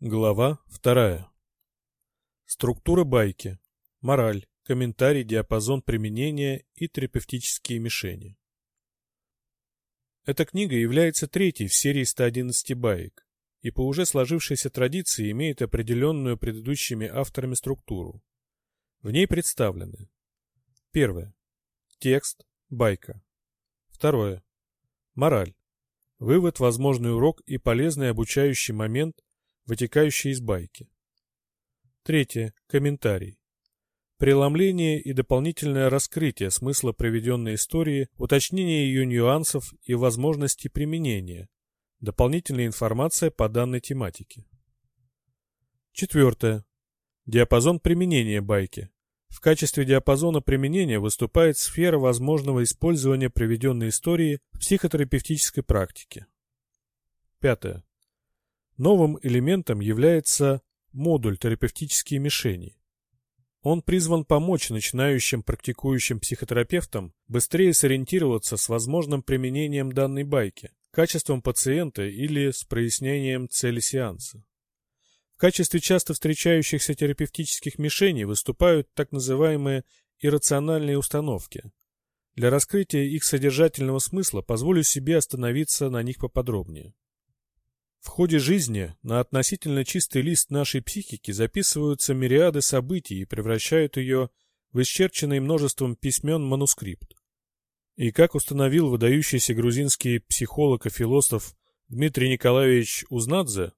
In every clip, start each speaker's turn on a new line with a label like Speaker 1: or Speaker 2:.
Speaker 1: Глава вторая. Структура байки. Мораль, комментарий, диапазон применения и терапевтические мишени. Эта книга является третьей в серии 111 баек и по уже сложившейся традиции имеет определенную предыдущими авторами структуру. В ней представлены Первое. Текст, байка. Второе. Мораль. Вывод, возможный урок и полезный обучающий момент вытекающие из байки. Третье. Комментарий. Преломление и дополнительное раскрытие смысла проведенной истории, уточнение ее нюансов и возможностей применения, дополнительная информация по данной тематике. Четвертое. Диапазон применения байки. В качестве диапазона применения выступает сфера возможного использования приведенной истории в психотерапевтической практике. Пятое. Новым элементом является модуль терапевтические мишени. Он призван помочь начинающим практикующим психотерапевтам быстрее сориентироваться с возможным применением данной байки, качеством пациента или с прояснением цели сеанса. В качестве часто встречающихся терапевтических мишеней выступают так называемые иррациональные установки. Для раскрытия их содержательного смысла позволю себе остановиться на них поподробнее. В ходе жизни на относительно чистый лист нашей психики записываются мириады событий и превращают ее в исчерченный множеством письмен манускрипт. И как установил выдающийся грузинский психолог и философ Дмитрий Николаевич Узнадзе,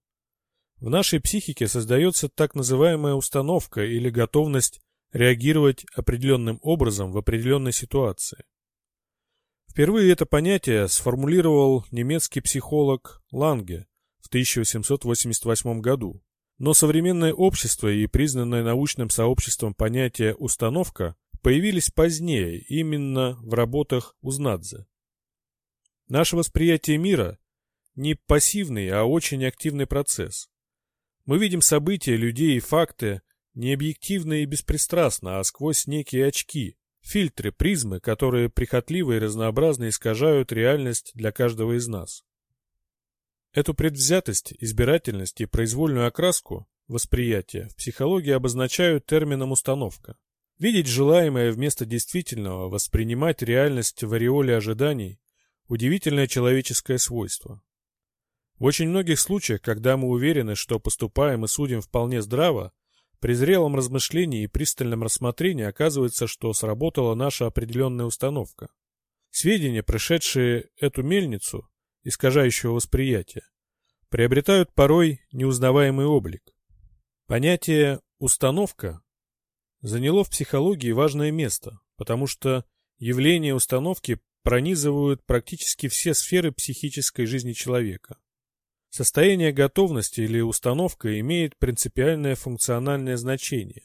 Speaker 1: в нашей психике создается так называемая установка или готовность реагировать определенным образом в определенной ситуации. Впервые это понятие сформулировал немецкий психолог Ланге в 1888 году. Но современное общество и признанное научным сообществом понятие «установка» появились позднее, именно в работах Узнадзе. Наше восприятие мира не пассивный, а очень активный процесс. Мы видим события, людей и факты не объективно и беспристрастно, а сквозь некие очки, фильтры, призмы, которые прихотливо и разнообразно искажают реальность для каждого из нас. Эту предвзятость, избирательность и произвольную окраску восприятия в психологии обозначают термином «установка». Видеть желаемое вместо действительного, воспринимать реальность в ореоле ожиданий – удивительное человеческое свойство. В очень многих случаях, когда мы уверены, что поступаем и судим вполне здраво, при зрелом размышлении и пристальном рассмотрении оказывается, что сработала наша определенная установка. Сведения, прошедшие эту мельницу, искажающего восприятия, приобретают порой неузнаваемый облик. Понятие «установка» заняло в психологии важное место, потому что явления установки пронизывают практически все сферы психической жизни человека. Состояние готовности или установка имеет принципиальное функциональное значение.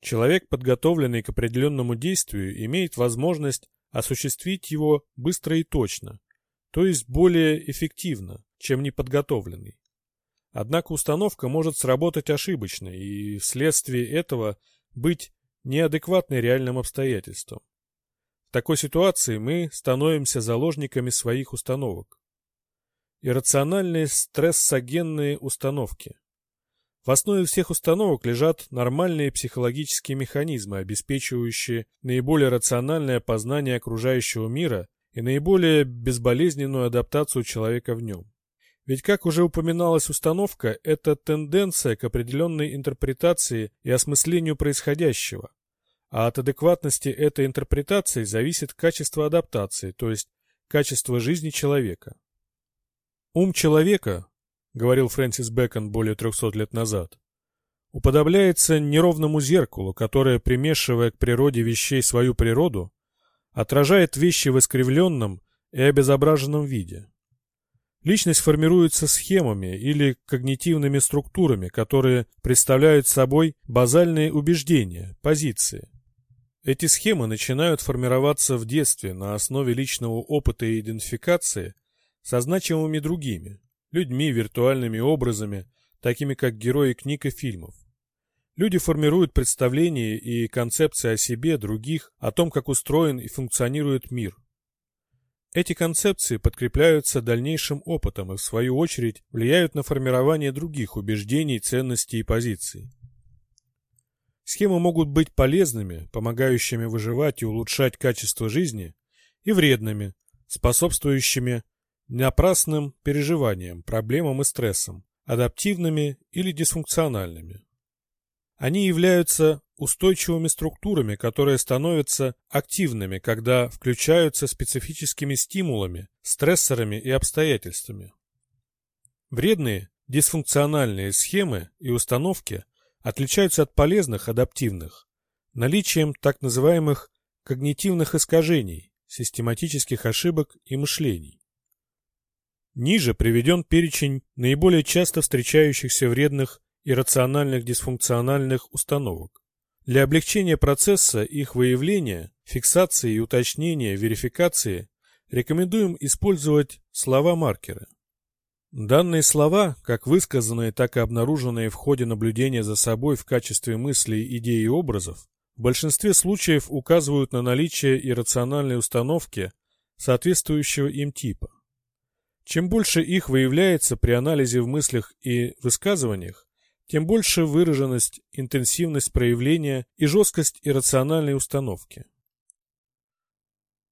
Speaker 1: Человек, подготовленный к определенному действию, имеет возможность осуществить его быстро и точно, то есть более эффективно, чем неподготовленный. Однако установка может сработать ошибочно и вследствие этого быть неадекватной реальным обстоятельствам. В такой ситуации мы становимся заложниками своих установок. Иррациональные стрессогенные установки. В основе всех установок лежат нормальные психологические механизмы, обеспечивающие наиболее рациональное познание окружающего мира и наиболее безболезненную адаптацию человека в нем. Ведь, как уже упоминалась установка, это тенденция к определенной интерпретации и осмыслению происходящего, а от адекватности этой интерпретации зависит качество адаптации, то есть качество жизни человека. Ум человека, говорил Фрэнсис Бэкон более 300 лет назад, уподобляется неровному зеркалу, которое, примешивая к природе вещей свою природу, отражает вещи в искривленном и обезображенном виде. Личность формируется схемами или когнитивными структурами, которые представляют собой базальные убеждения, позиции. Эти схемы начинают формироваться в детстве на основе личного опыта и идентификации со значимыми другими, людьми, виртуальными образами, такими как герои книг и фильмов. Люди формируют представления и концепции о себе, других, о том, как устроен и функционирует мир. Эти концепции подкрепляются дальнейшим опытом и, в свою очередь, влияют на формирование других убеждений, ценностей и позиций. Схемы могут быть полезными, помогающими выживать и улучшать качество жизни, и вредными, способствующими напрасным переживаниям, проблемам и стрессам, адаптивными или дисфункциональными. Они являются устойчивыми структурами, которые становятся активными, когда включаются специфическими стимулами, стрессорами и обстоятельствами. Вредные, дисфункциональные схемы и установки отличаются от полезных, адаптивных, наличием так называемых когнитивных искажений, систематических ошибок и мышлений. Ниже приведен перечень наиболее часто встречающихся вредных иррациональных дисфункциональных установок. Для облегчения процесса их выявления, фиксации и уточнения, верификации рекомендуем использовать слова-маркеры. Данные слова, как высказанные, так и обнаруженные в ходе наблюдения за собой в качестве мыслей, идей и образов, в большинстве случаев указывают на наличие иррациональной установки, соответствующего им типа. Чем больше их выявляется при анализе в мыслях и высказываниях, тем больше выраженность, интенсивность проявления и жесткость иррациональной установки.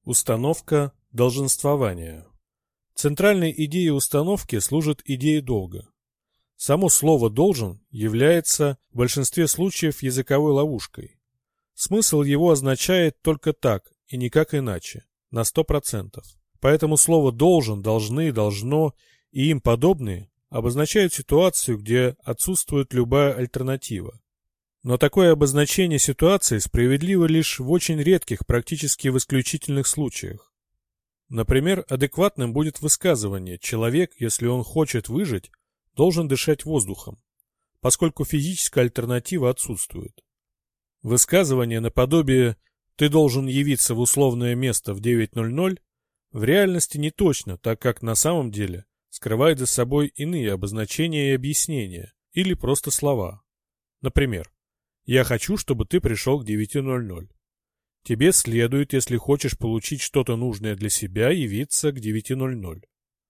Speaker 1: Установка долженствования. Центральной идеей установки служит идея долга. Само слово «должен» является в большинстве случаев языковой ловушкой. Смысл его означает только так и никак иначе, на 100%. Поэтому слово «должен», «должны», «должно» и им подобные обозначают ситуацию, где отсутствует любая альтернатива. Но такое обозначение ситуации справедливо лишь в очень редких, практически в исключительных случаях. Например, адекватным будет высказывание «человек, если он хочет выжить, должен дышать воздухом», поскольку физическая альтернатива отсутствует. Высказывание наподобие «ты должен явиться в условное место в 9.00» в реальности не точно, так как на самом деле скрывает за собой иные обозначения и объяснения, или просто слова. Например, «Я хочу, чтобы ты пришел к 9.00». Тебе следует, если хочешь получить что-то нужное для себя, явиться к 9.00.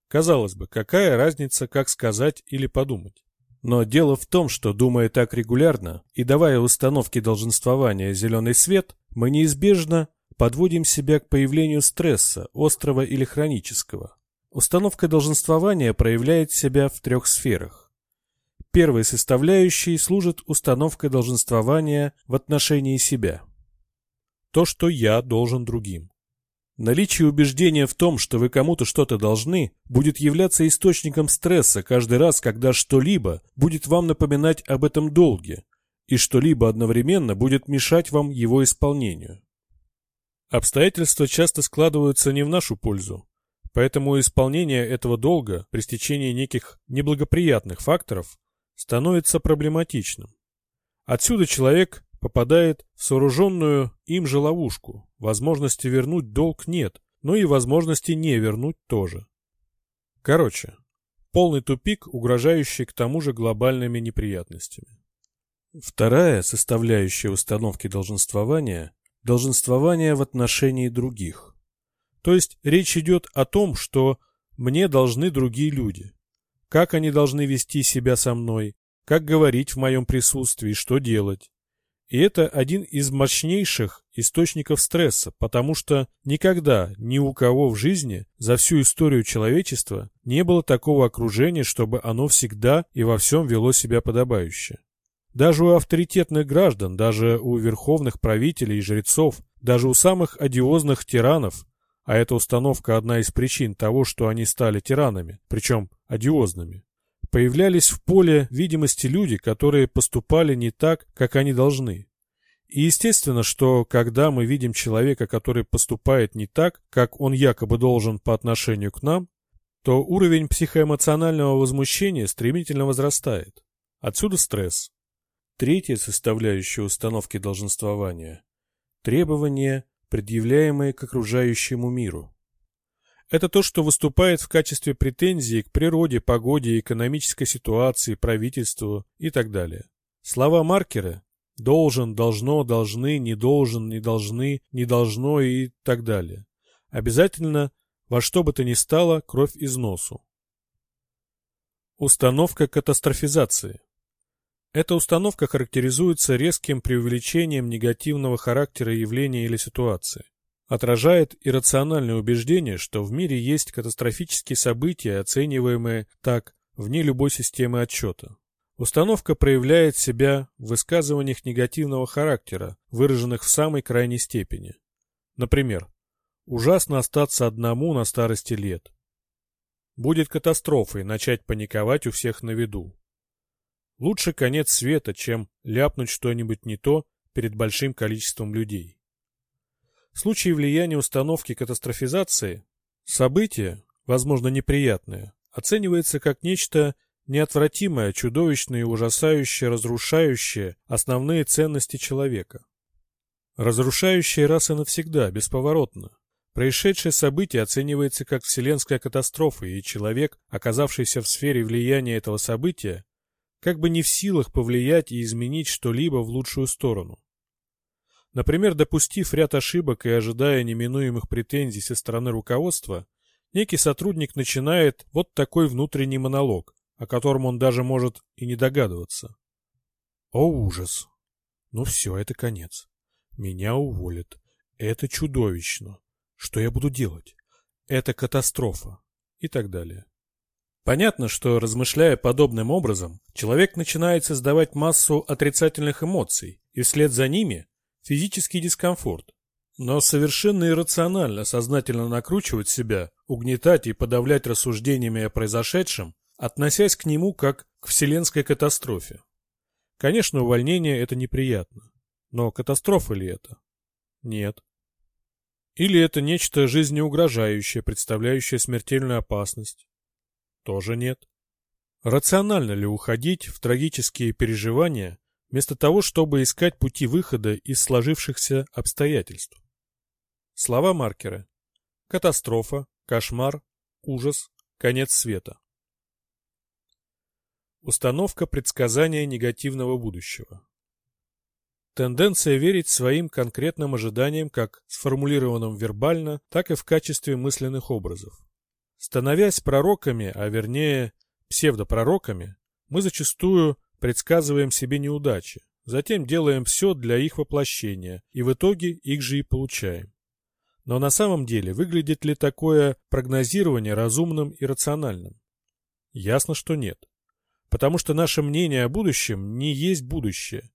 Speaker 1: Казалось бы, какая разница, как сказать или подумать? Но дело в том, что, думая так регулярно и давая установке долженствования зеленый свет, мы неизбежно подводим себя к появлению стресса, острого или хронического. Установка долженствования проявляет себя в трех сферах. Первой составляющей служит установка долженствования в отношении себя. То, что я должен другим. Наличие убеждения в том, что вы кому-то что-то должны, будет являться источником стресса каждый раз, когда что-либо будет вам напоминать об этом долге, и что-либо одновременно будет мешать вам его исполнению. Обстоятельства часто складываются не в нашу пользу, Поэтому исполнение этого долга при стечении неких неблагоприятных факторов становится проблематичным. Отсюда человек попадает в сооруженную им же ловушку. Возможности вернуть долг нет, но и возможности не вернуть тоже. Короче, полный тупик, угрожающий к тому же глобальными неприятностями. Вторая составляющая установки долженствования – долженствование в отношении других. То есть речь идет о том, что мне должны другие люди. Как они должны вести себя со мной, как говорить в моем присутствии, что делать. И это один из мощнейших источников стресса, потому что никогда ни у кого в жизни за всю историю человечества не было такого окружения, чтобы оно всегда и во всем вело себя подобающе. Даже у авторитетных граждан, даже у верховных правителей и жрецов, даже у самых одиозных тиранов а эта установка одна из причин того, что они стали тиранами, причем одиозными. Появлялись в поле видимости люди, которые поступали не так, как они должны. И естественно, что когда мы видим человека, который поступает не так, как он якобы должен по отношению к нам, то уровень психоэмоционального возмущения стремительно возрастает. Отсюда стресс. Третья составляющая установки долженствования – требование предъявляемые к окружающему миру. Это то, что выступает в качестве претензии к природе, погоде, экономической ситуации, правительству и так далее. Слова-маркеры «должен», «должно», «должны», «не должен», «не должны», «не должно» и так далее обязательно во что бы то ни стало кровь из носу. Установка катастрофизации. Эта установка характеризуется резким преувеличением негативного характера явления или ситуации. Отражает иррациональное убеждение, что в мире есть катастрофические события, оцениваемые так вне любой системы отчета. Установка проявляет себя в высказываниях негативного характера, выраженных в самой крайней степени. Например, «Ужасно остаться одному на старости лет». Будет катастрофой начать паниковать у всех на виду. Лучше конец света, чем ляпнуть что-нибудь не то перед большим количеством людей. В случае влияния установки катастрофизации, событие, возможно неприятное, оценивается как нечто неотвратимое, чудовищное и ужасающее, разрушающее основные ценности человека. Разрушающее раз и навсегда, бесповоротно. Происшедшее событие оценивается как вселенская катастрофа, и человек, оказавшийся в сфере влияния этого события, как бы не в силах повлиять и изменить что-либо в лучшую сторону. Например, допустив ряд ошибок и ожидая неминуемых претензий со стороны руководства, некий сотрудник начинает вот такой внутренний монолог, о котором он даже может и не догадываться. О ужас! Ну все, это конец. Меня уволят. Это чудовищно. Что я буду делать? Это катастрофа. И так далее. Понятно, что, размышляя подобным образом, человек начинает создавать массу отрицательных эмоций, и вслед за ними – физический дискомфорт. Но совершенно иррационально сознательно накручивать себя, угнетать и подавлять рассуждениями о произошедшем, относясь к нему как к вселенской катастрофе. Конечно, увольнение – это неприятно. Но катастрофа ли это? Нет. Или это нечто жизнеугрожающее, представляющее смертельную опасность? Тоже нет. Рационально ли уходить в трагические переживания, вместо того, чтобы искать пути выхода из сложившихся обстоятельств? Слова маркера. Катастрофа, кошмар, ужас, конец света. Установка предсказания негативного будущего. Тенденция верить своим конкретным ожиданиям как сформулированным вербально, так и в качестве мысленных образов. Становясь пророками, а вернее псевдопророками, мы зачастую предсказываем себе неудачи, затем делаем все для их воплощения, и в итоге их же и получаем. Но на самом деле выглядит ли такое прогнозирование разумным и рациональным? Ясно, что нет. Потому что наше мнение о будущем не есть будущее.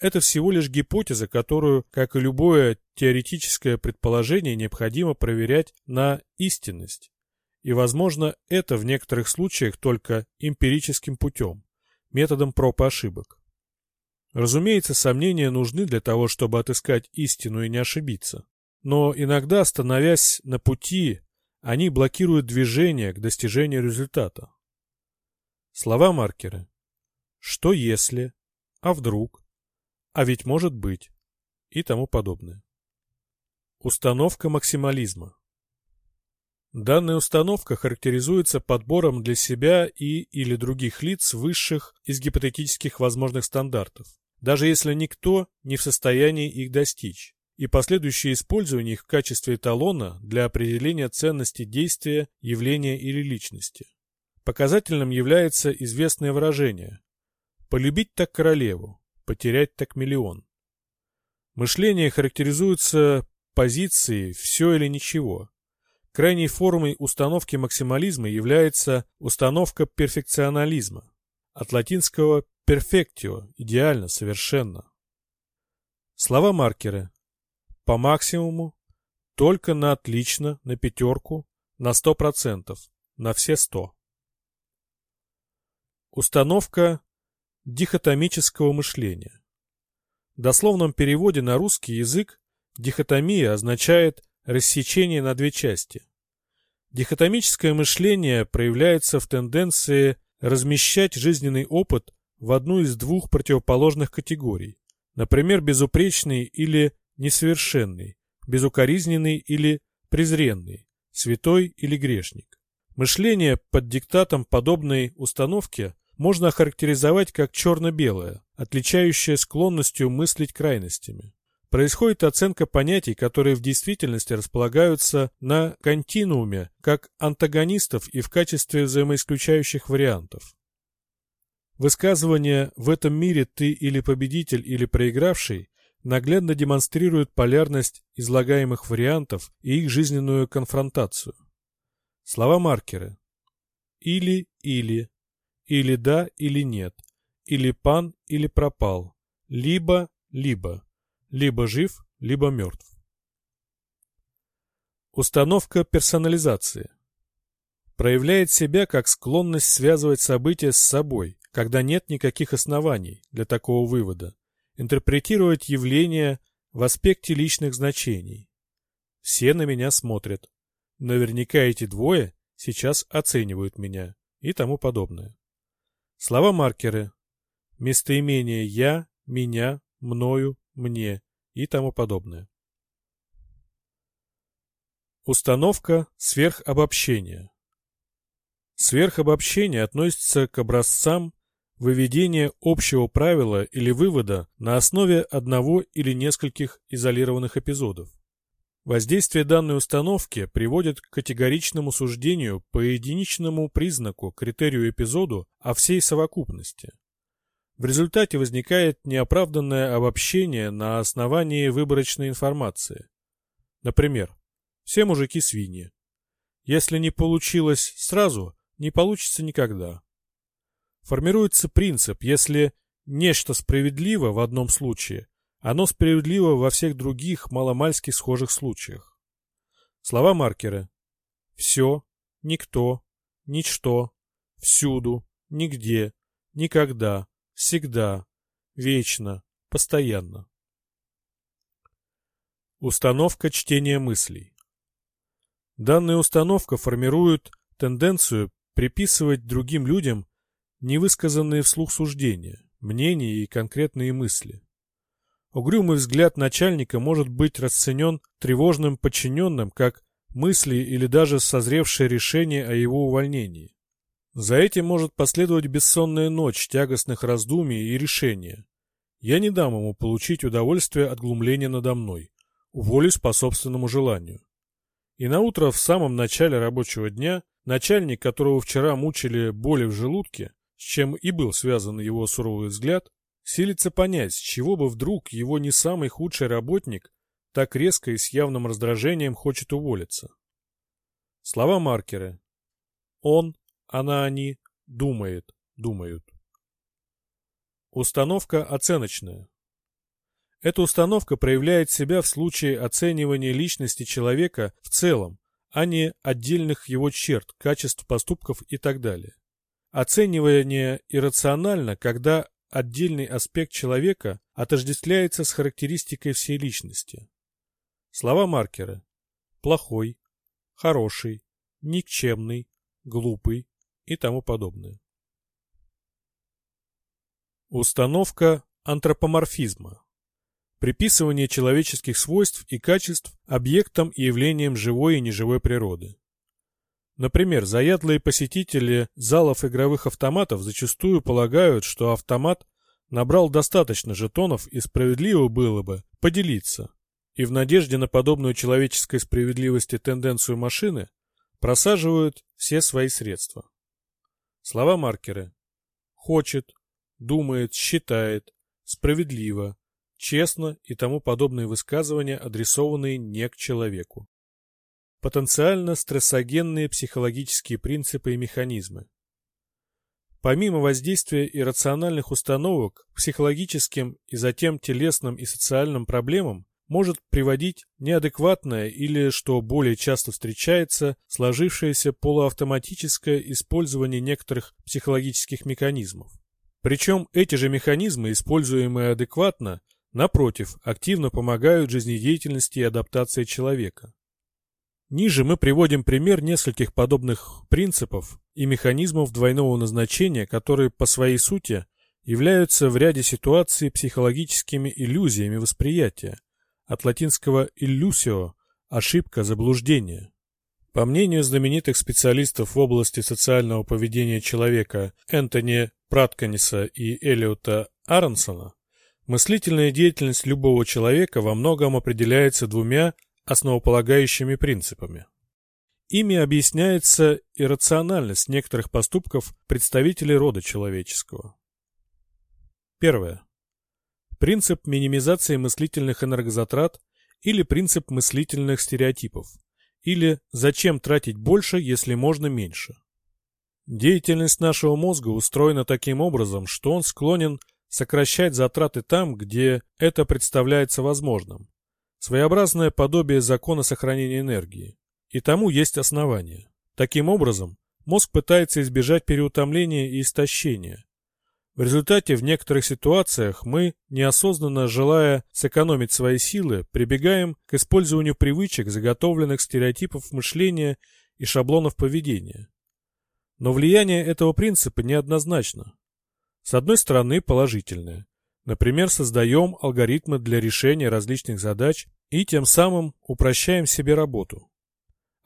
Speaker 1: Это всего лишь гипотеза, которую, как и любое теоретическое предположение, необходимо проверять на истинность. И, возможно, это в некоторых случаях только эмпирическим путем, методом проб и ошибок. Разумеется, сомнения нужны для того, чтобы отыскать истину и не ошибиться. Но иногда, становясь на пути, они блокируют движение к достижению результата. Слова-маркеры. Что если? А вдруг? А ведь может быть? И тому подобное. Установка максимализма. Данная установка характеризуется подбором для себя и или других лиц высших из гипотетических возможных стандартов, даже если никто не в состоянии их достичь, и последующее использование их в качестве эталона для определения ценности действия, явления или личности. Показательным является известное выражение «полюбить так королеву, потерять так миллион». Мышление характеризуется позицией «все или ничего», Крайней формой установки максимализма является установка перфекционализма. От латинского perfectio – идеально, совершенно. Слова-маркеры. По максимуму, только на отлично, на пятерку, на сто процентов, на все сто. Установка дихотомического мышления. В дословном переводе на русский язык дихотомия означает рассечение на две части. Дихотомическое мышление проявляется в тенденции размещать жизненный опыт в одну из двух противоположных категорий, например, безупречный или несовершенный, безукоризненный или презренный, святой или грешник. Мышление под диктатом подобной установки можно охарактеризовать как черно-белое, отличающее склонностью мыслить крайностями. Происходит оценка понятий, которые в действительности располагаются на континууме, как антагонистов и в качестве взаимоисключающих вариантов. Высказывание «в этом мире ты или победитель, или проигравший» наглядно демонстрирует полярность излагаемых вариантов и их жизненную конфронтацию. Слова-маркеры. Или-или. Или да, или нет. Или пан, или пропал. Либо-либо либо жив, либо мертв. Установка персонализации проявляет себя как склонность связывать события с собой, когда нет никаких оснований для такого вывода, интерпретировать явления в аспекте личных значений. Все на меня смотрят. Наверняка эти двое сейчас оценивают меня и тому подобное. Слова-маркеры. Местоимение «я», «меня», «мною», мне и тому подобное. Установка сверхобобщения. Сверхобобщение относится к образцам выведения общего правила или вывода на основе одного или нескольких изолированных эпизодов. Воздействие данной установки приводит к категоричному суждению по единичному признаку, критерию эпизоду о всей совокупности. В результате возникает неоправданное обобщение на основании выборочной информации. Например, все мужики свиньи. Если не получилось сразу, не получится никогда. Формируется принцип, если нечто справедливо в одном случае, оно справедливо во всех других маломальски схожих случаях. Слова-маркеры. Все, никто, ничто, всюду, нигде, никогда, всегда, вечно, постоянно. Установка чтения мыслей. Данная установка формирует тенденцию приписывать другим людям невысказанные вслух суждения, мнения и конкретные мысли. Угрюмый взгляд начальника может быть расценен тревожным подчиненным как мысли или даже созревшее решение о его увольнении. За этим может последовать бессонная ночь тягостных раздумий и решения. Я не дам ему получить удовольствие от глумления надо мной. Уволюсь по собственному желанию. И на утро в самом начале рабочего дня начальник, которого вчера мучили боли в желудке, с чем и был связан его суровый взгляд, силится понять, с чего бы вдруг его не самый худший работник так резко и с явным раздражением хочет уволиться. Слова-маркеры. Он, она они думает, думают. Установка оценочная. Эта установка проявляет себя в случае оценивания личности человека в целом, а не отдельных его черт, качеств поступков и так далее. Оценивание иррационально, когда отдельный аспект человека отождествляется с характеристикой всей личности. Слова-маркеры. Плохой, хороший, никчемный, глупый, и тому подобное. Установка антропоморфизма. Приписывание человеческих свойств и качеств объектам и явлениям живой и неживой природы. Например, заядлые посетители залов игровых автоматов зачастую полагают, что автомат набрал достаточно жетонов и справедливо было бы поделиться, и в надежде на подобную человеческой справедливости тенденцию машины просаживают все свои средства. Слова-маркеры. Хочет, думает, считает, справедливо, честно и тому подобные высказывания, адресованные не к человеку. Потенциально стрессогенные психологические принципы и механизмы. Помимо воздействия иррациональных установок, психологическим и затем телесным и социальным проблемам может приводить неадекватное или, что более часто встречается, сложившееся полуавтоматическое использование некоторых психологических механизмов. Причем эти же механизмы, используемые адекватно, напротив, активно помогают жизнедеятельности и адаптации человека. Ниже мы приводим пример нескольких подобных принципов и механизмов двойного назначения, которые по своей сути являются в ряде ситуаций психологическими иллюзиями восприятия, от латинского «illusio» – ошибка, заблуждение. По мнению знаменитых специалистов в области социального поведения человека Энтони Пратканиса и Элиота Аронсона, Мыслительная деятельность любого человека во многом определяется двумя основополагающими принципами. Ими объясняется иррациональность некоторых поступков представителей рода человеческого. Первое. Принцип минимизации мыслительных энергозатрат или принцип мыслительных стереотипов, или «зачем тратить больше, если можно меньше?». Деятельность нашего мозга устроена таким образом, что он склонен сокращать затраты там, где это представляется возможным. Своеобразное подобие закона сохранения энергии. И тому есть основания. Таким образом, мозг пытается избежать переутомления и истощения. В результате в некоторых ситуациях мы, неосознанно желая сэкономить свои силы, прибегаем к использованию привычек, заготовленных стереотипов мышления и шаблонов поведения. Но влияние этого принципа неоднозначно. С одной стороны, положительное. Например, создаем алгоритмы для решения различных задач и тем самым упрощаем себе работу.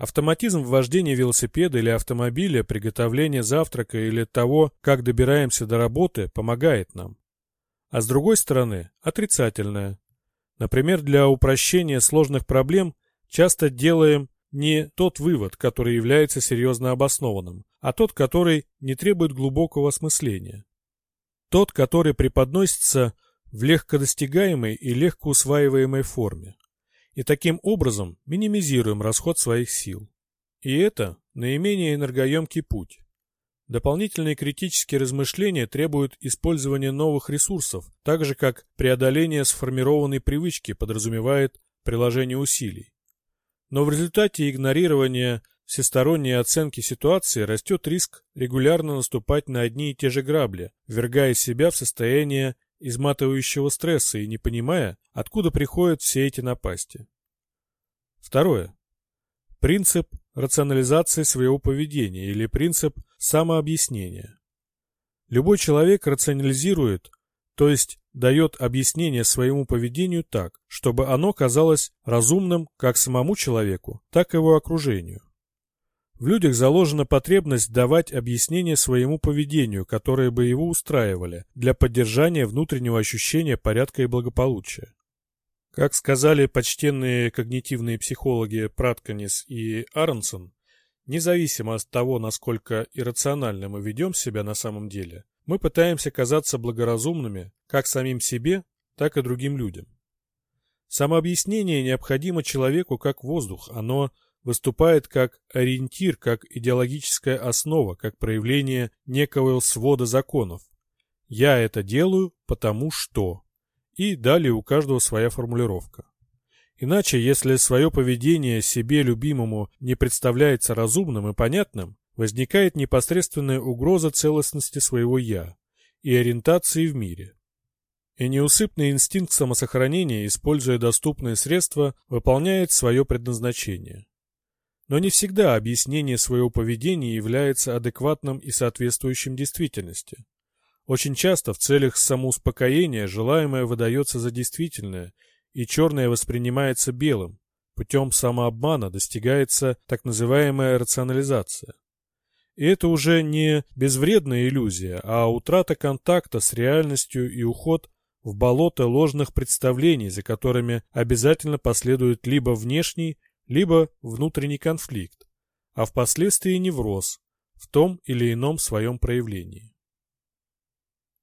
Speaker 1: Автоматизм в вождении велосипеда или автомобиля, приготовления завтрака или того, как добираемся до работы, помогает нам. А с другой стороны, отрицательное. Например, для упрощения сложных проблем часто делаем не тот вывод, который является серьезно обоснованным, а тот, который не требует глубокого осмысления. Тот, который преподносится в легкодостигаемой и легко усваиваемой форме. И таким образом минимизируем расход своих сил. И это наименее энергоемкий путь. Дополнительные критические размышления требуют использования новых ресурсов, так же как преодоление сформированной привычки подразумевает приложение усилий. Но в результате игнорирования всесторонней оценки ситуации растет риск регулярно наступать на одни и те же грабли, ввергая себя в состояние изматывающего стресса и не понимая, откуда приходят все эти напасти. Второе. Принцип рационализации своего поведения или принцип самообъяснения. Любой человек рационализирует, то есть дает объяснение своему поведению так, чтобы оно казалось разумным как самому человеку, так и его окружению. В людях заложена потребность давать объяснения своему поведению, которые бы его устраивали, для поддержания внутреннего ощущения порядка и благополучия. Как сказали почтенные когнитивные психологи Пратканис и Аронсон, независимо от того, насколько иррационально мы ведем себя на самом деле, мы пытаемся казаться благоразумными как самим себе, так и другим людям. Самообъяснение необходимо человеку как воздух, оно выступает как ориентир, как идеологическая основа, как проявление некого свода законов. Я это делаю, потому что. И далее у каждого своя формулировка. Иначе, если свое поведение себе любимому не представляется разумным и понятным, возникает непосредственная угроза целостности своего «я» и ориентации в мире. И неусыпный инстинкт самосохранения, используя доступные средства, выполняет свое предназначение. Но не всегда объяснение своего поведения является адекватным и соответствующим действительности. Очень часто в целях самоуспокоения желаемое выдается за действительное, и черное воспринимается белым. Путем самообмана достигается так называемая рационализация. И это уже не безвредная иллюзия, а утрата контакта с реальностью и уход в болото ложных представлений, за которыми обязательно последует либо внешний, либо внутренний конфликт, а впоследствии невроз в том или ином своем проявлении.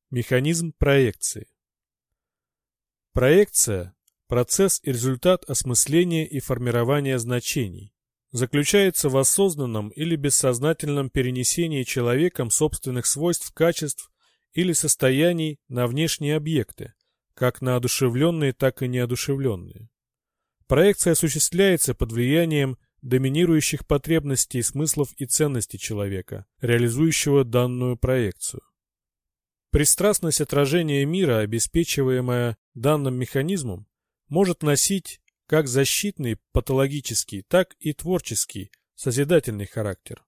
Speaker 1: Механизм проекции. Проекция – процесс и результат осмысления и формирования значений. Заключается в осознанном или бессознательном перенесении человеком собственных свойств, качеств или состояний на внешние объекты, как на одушевленные, так и неодушевленные. Проекция осуществляется под влиянием доминирующих потребностей, смыслов и ценностей человека, реализующего данную проекцию. Пристрастность отражения мира, обеспечиваемая данным механизмом, может носить как защитный, патологический, так и творческий, созидательный характер.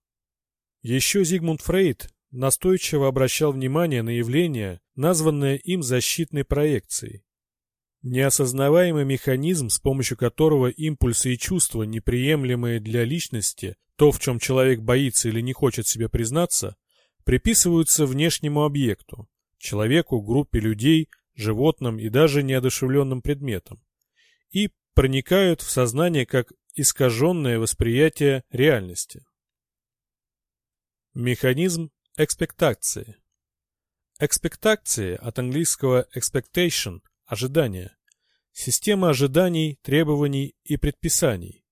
Speaker 1: Еще Зигмунд Фрейд настойчиво обращал внимание на явление, названное им защитной проекцией. Неосознаваемый механизм, с помощью которого импульсы и чувства, неприемлемые для личности, то, в чем человек боится или не хочет себе признаться, приписываются внешнему объекту, человеку, группе людей, животным и даже неодушевленным предметом, и проникают в сознание как искаженное восприятие реальности. Механизм экспектации Экспектации от английского expectation – ожидание. Система ожиданий, требований и предписаний.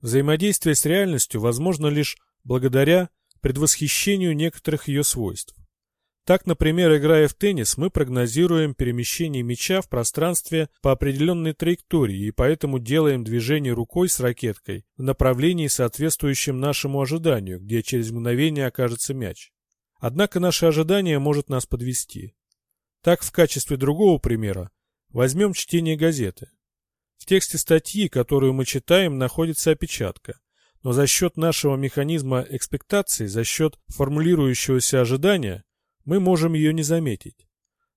Speaker 1: Взаимодействие с реальностью возможно лишь благодаря предвосхищению некоторых ее свойств. Так, например, играя в теннис, мы прогнозируем перемещение мяча в пространстве по определенной траектории и поэтому делаем движение рукой с ракеткой в направлении, соответствующем нашему ожиданию, где через мгновение окажется мяч. Однако наше ожидание может нас подвести. Так, в качестве другого примера, возьмем чтение газеты. В тексте статьи, которую мы читаем, находится опечатка, но за счет нашего механизма экспектации, за счет формулирующегося ожидания, мы можем ее не заметить.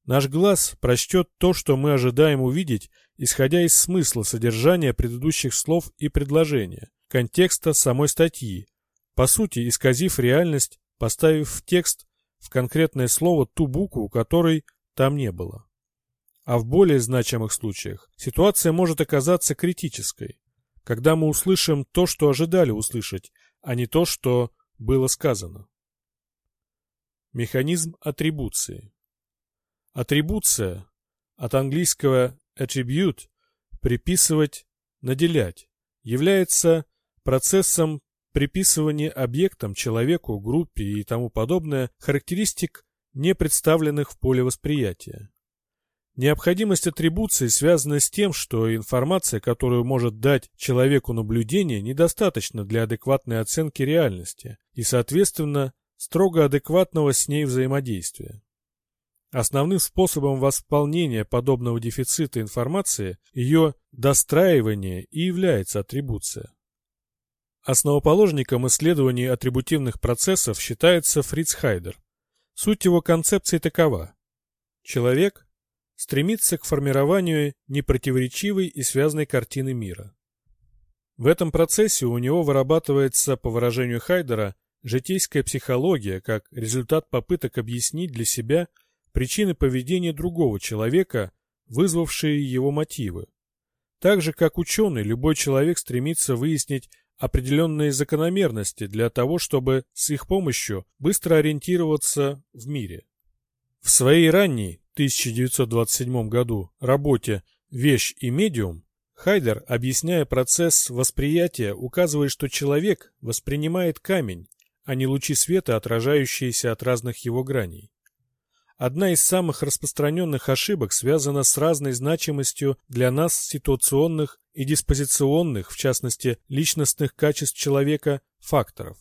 Speaker 1: Наш глаз прочтет то, что мы ожидаем увидеть, исходя из смысла содержания предыдущих слов и предложения, контекста самой статьи, по сути исказив реальность поставив в текст в конкретное слово ту букву, которой там не было. А в более значимых случаях ситуация может оказаться критической, когда мы услышим то, что ожидали услышать, а не то, что было сказано. Механизм атрибуции. Атрибуция от английского attribute приписывать, наделять является процессом приписывание объектам, человеку, группе и тому подобное характеристик, не представленных в поле восприятия. Необходимость атрибуции связана с тем, что информация, которую может дать человеку наблюдение, недостаточна для адекватной оценки реальности и, соответственно, строго адекватного с ней взаимодействия. Основным способом восполнения подобного дефицита информации, ее достраивания и является атрибуция. Основоположником исследований атрибутивных процессов считается Фриц Хайдер. Суть его концепции такова. Человек стремится к формированию непротиворечивой и связанной картины мира. В этом процессе у него вырабатывается, по выражению Хайдера, житейская психология как результат попыток объяснить для себя причины поведения другого человека, вызвавшие его мотивы. Так же, как ученый, любой человек стремится выяснить определенные закономерности для того, чтобы с их помощью быстро ориентироваться в мире. В своей ранней 1927 году работе «Вещь и медиум» Хайдер, объясняя процесс восприятия, указывает, что человек воспринимает камень, а не лучи света, отражающиеся от разных его граней. Одна из самых распространенных ошибок связана с разной значимостью для нас ситуационных и диспозиционных, в частности, личностных качеств человека, факторов.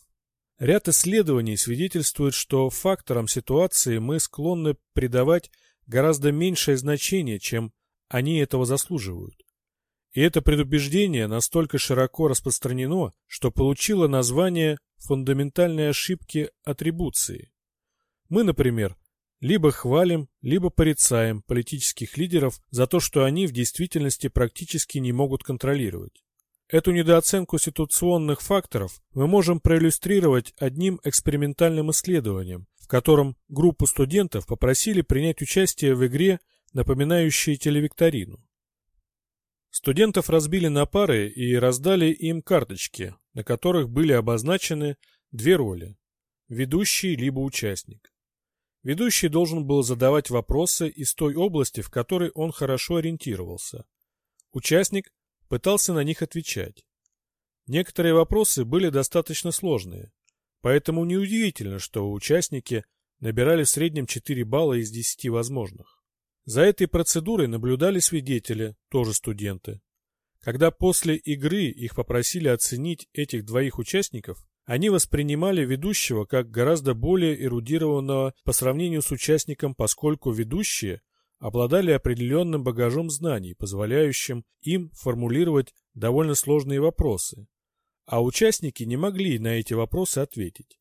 Speaker 1: Ряд исследований свидетельствует, что факторам ситуации мы склонны придавать гораздо меньшее значение, чем они этого заслуживают. И это предубеждение настолько широко распространено, что получило название фундаментальной ошибки атрибуции. Мы, например, либо хвалим, либо порицаем политических лидеров за то, что они в действительности практически не могут контролировать. Эту недооценку ситуационных факторов мы можем проиллюстрировать одним экспериментальным исследованием, котором группу студентов попросили принять участие в игре, напоминающей телевикторину. Студентов разбили на пары и раздали им карточки, на которых были обозначены две роли – ведущий либо участник. Ведущий должен был задавать вопросы из той области, в которой он хорошо ориентировался. Участник пытался на них отвечать. Некоторые вопросы были достаточно сложные, поэтому неудивительно, что участники набирали в среднем 4 балла из 10 возможных. За этой процедурой наблюдали свидетели, тоже студенты. Когда после игры их попросили оценить этих двоих участников, они воспринимали ведущего как гораздо более эрудированного по сравнению с участником, поскольку ведущие обладали определенным багажом знаний, позволяющим им формулировать довольно сложные вопросы, а участники не могли на эти вопросы ответить.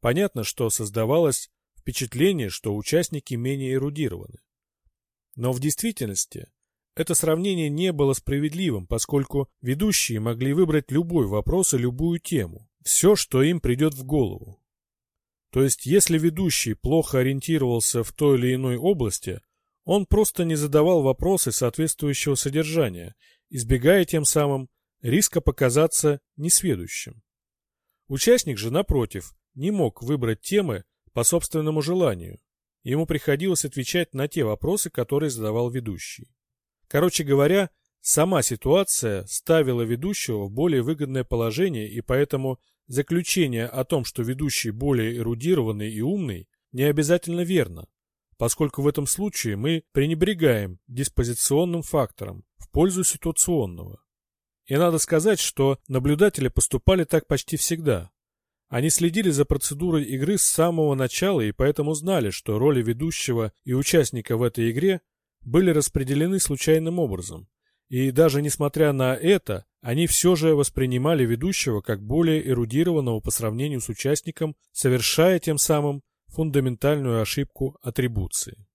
Speaker 1: Понятно, что создавалось впечатление, что участники менее эрудированы. Но в действительности это сравнение не было справедливым, поскольку ведущие могли выбрать любой вопрос и любую тему все, что им придет в голову. То есть, если ведущий плохо ориентировался в той или иной области, Он просто не задавал вопросы соответствующего содержания, избегая тем самым риска показаться несведущим. Участник же, напротив, не мог выбрать темы по собственному желанию. Ему приходилось отвечать на те вопросы, которые задавал ведущий. Короче говоря, сама ситуация ставила ведущего в более выгодное положение, и поэтому заключение о том, что ведущий более эрудированный и умный, не обязательно верно, поскольку в этом случае мы пренебрегаем диспозиционным фактором в пользу ситуационного. И надо сказать, что наблюдатели поступали так почти всегда. Они следили за процедурой игры с самого начала и поэтому знали, что роли ведущего и участника в этой игре были распределены случайным образом. И даже несмотря на это, они все же воспринимали ведущего как более эрудированного по сравнению с участником, совершая тем самым фундаментальную ошибку атрибуции.